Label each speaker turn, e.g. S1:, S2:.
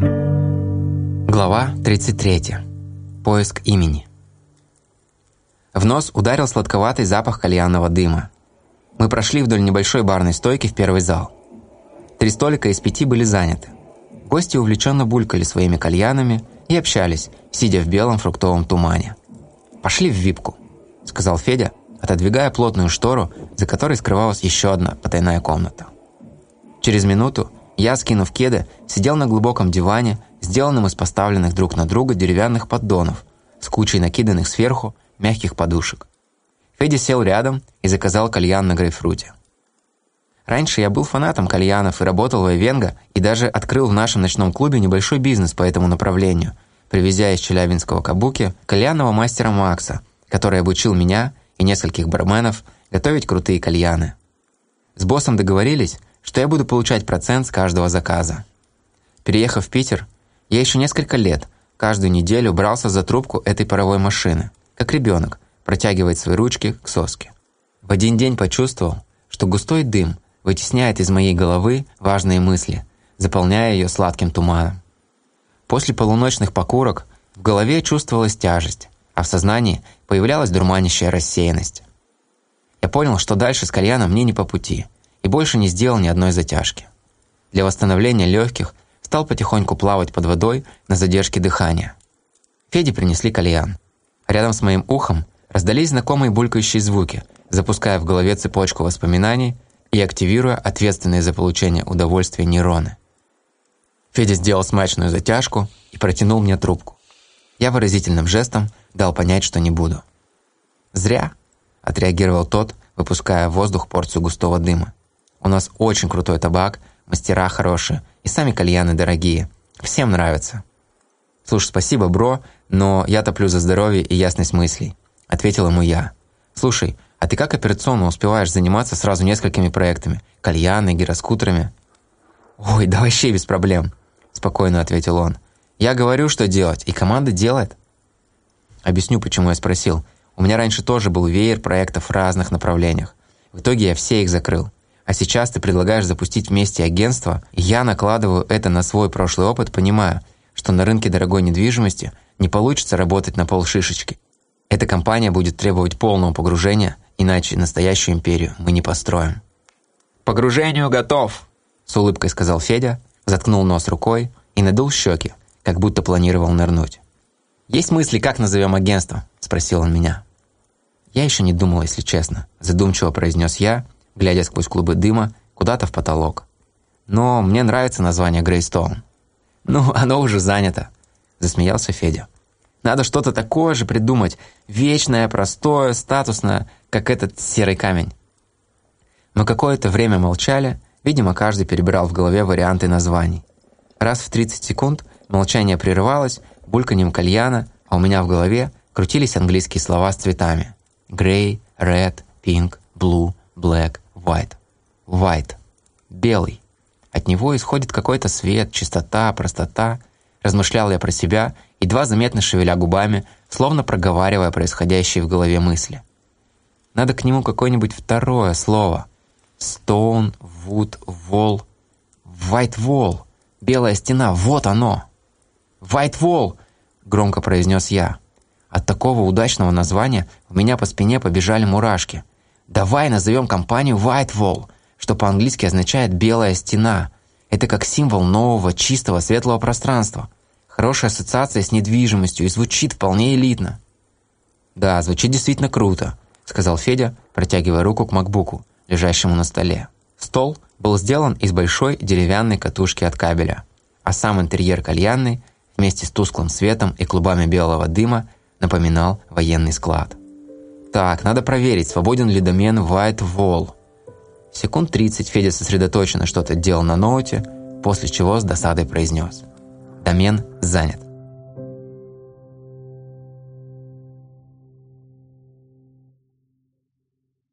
S1: Глава 33. Поиск имени. В нос ударил сладковатый запах кальянного дыма. Мы прошли вдоль небольшой барной стойки в первый зал. Три столика из пяти были заняты. Гости увлеченно булькали своими кальянами и общались, сидя в белом фруктовом тумане. «Пошли в випку», — сказал Федя, отодвигая плотную штору, за которой скрывалась еще одна потайная комната. Через минуту я, скинув кеды, сидел на глубоком диване, сделанном из поставленных друг на друга деревянных поддонов, с кучей накиданных сверху мягких подушек. Федя сел рядом и заказал кальян на грейпфруте. Раньше я был фанатом кальянов и работал в Эвенго, и даже открыл в нашем ночном клубе небольшой бизнес по этому направлению, привезя из Челябинского Кабуки кальянного мастера Макса, который обучил меня и нескольких барменов готовить крутые кальяны. С боссом договорились, что я буду получать процент с каждого заказа. Переехав в Питер, я еще несколько лет, каждую неделю брался за трубку этой паровой машины, как ребенок протягивает свои ручки к соске. В один день почувствовал, что густой дым вытесняет из моей головы важные мысли, заполняя ее сладким туманом. После полуночных покурок в голове чувствовалась тяжесть, а в сознании появлялась дурманящая рассеянность. Я понял, что дальше с кальяном мне не по пути, и больше не сделал ни одной затяжки. Для восстановления легких стал потихоньку плавать под водой на задержке дыхания. Феде принесли кальян. Рядом с моим ухом раздались знакомые булькающие звуки, запуская в голове цепочку воспоминаний и активируя ответственные за получение удовольствия нейроны. Федя сделал смачную затяжку и протянул мне трубку. Я выразительным жестом дал понять, что не буду. «Зря», – отреагировал тот, выпуская в воздух порцию густого дыма. «У нас очень крутой табак, мастера хорошие, и сами кальяны дорогие. Всем нравится». «Слушай, спасибо, бро, но я топлю за здоровье и ясность мыслей», – ответил ему я. «Слушай, а ты как операционно успеваешь заниматься сразу несколькими проектами? Кальяны, гироскутерами?» «Ой, да вообще без проблем», – спокойно ответил он. «Я говорю, что делать, и команда делает». Объясню, почему я спросил. У меня раньше тоже был веер проектов в разных направлениях. В итоге я все их закрыл. А сейчас ты предлагаешь запустить вместе агентство, и я накладываю это на свой прошлый опыт, понимая, что на рынке дорогой недвижимости не получится работать на полшишечки. Эта компания будет требовать полного погружения иначе настоящую империю мы не построим. «Погружению готов!» – с улыбкой сказал Федя, заткнул нос рукой и надул щеки, как будто планировал нырнуть. «Есть мысли, как назовем агентство?» – спросил он меня. Я еще не думал, если честно, задумчиво произнес я, глядя сквозь клубы дыма куда-то в потолок. Но мне нравится название Грейстоун. «Ну, оно уже занято», – засмеялся Федя. Надо что-то такое же придумать, вечное, простое, статусное, как этот серый камень. Мы какое-то время молчали, видимо, каждый перебирал в голове варианты названий. Раз в 30 секунд молчание прерывалось бульканьем кальяна, а у меня в голове крутились английские слова с цветами. Grey, red, pink, blue, black, white. White. Белый. От него исходит какой-то свет, чистота, простота. Размышлял я про себя едва заметно шевеля губами, словно проговаривая происходящие в голове мысли. Надо к нему какое-нибудь второе слово. Stone, wood, wall. White wall. Белая стена, вот оно. White wall, громко произнес я. От такого удачного названия у меня по спине побежали мурашки. Давай назовем компанию White Wall, что по-английски означает «белая стена». Это как символ нового, чистого, светлого пространства. Хорошая ассоциация с недвижимостью и звучит вполне элитно. «Да, звучит действительно круто», — сказал Федя, протягивая руку к макбуку, лежащему на столе. Стол был сделан из большой деревянной катушки от кабеля, а сам интерьер кальянный вместе с тусклым светом и клубами белого дыма напоминал военный склад. Так, надо проверить, свободен ли домен White Wall. Секунд 30 Федя сосредоточенно что-то делал на ноуте, после чего с досадой произнес – Домен занят.